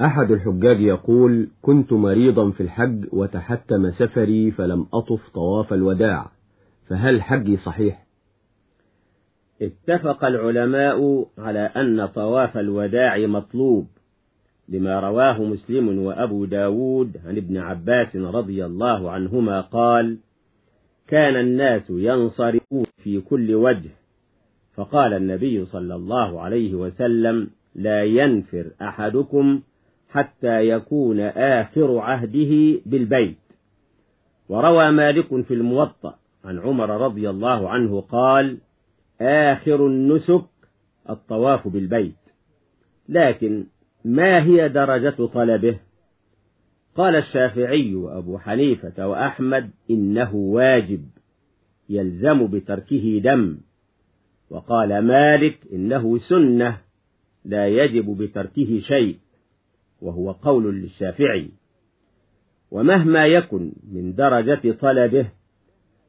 أحد الحجاج يقول كنت مريضا في الحج وتحتم سفري فلم أطف طواف الوداع فهل حجي صحيح؟ اتفق العلماء على أن طواف الوداع مطلوب لما رواه مسلم وأبو داود عن ابن عباس رضي الله عنهما قال كان الناس ينصرفون في كل وجه فقال النبي صلى الله عليه وسلم لا ينفر أحدكم حتى يكون آخر عهده بالبيت. وروى مالك في الموطأ عن عمر رضي الله عنه قال آخر النسك الطواف بالبيت. لكن ما هي درجة طلبه؟ قال الشافعي وأبو حنيفة وأحمد إنه واجب يلزم بتركه دم. وقال مالك إنه سنة لا يجب بتركه شيء. وهو قول للشافعي. ومهما يكن من درجة طلبه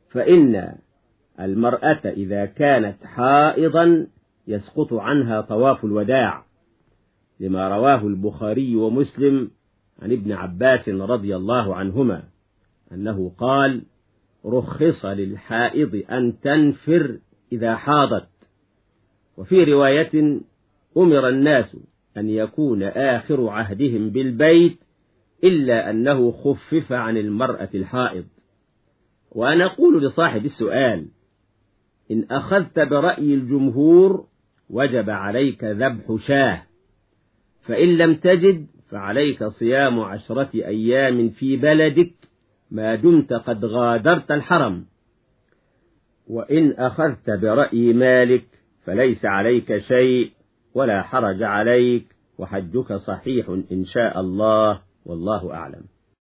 فإن المرأة إذا كانت حائضا يسقط عنها طواف الوداع لما رواه البخاري ومسلم عن ابن عباس رضي الله عنهما أنه قال رخص للحائض أن تنفر إذا حاضت وفي رواية أمر الناس أن يكون آخر عهدهم بالبيت إلا أنه خفف عن المرأة الحائض. وأنا أقول لصاحب السؤال إن أخذت برأي الجمهور وجب عليك ذبح شاه فإن لم تجد فعليك صيام عشرة أيام في بلدك ما دمت قد غادرت الحرم. وإن أخذت برأي مالك فليس عليك شيء ولا حرج عليك وحجك صحيح إن شاء الله والله أعلم.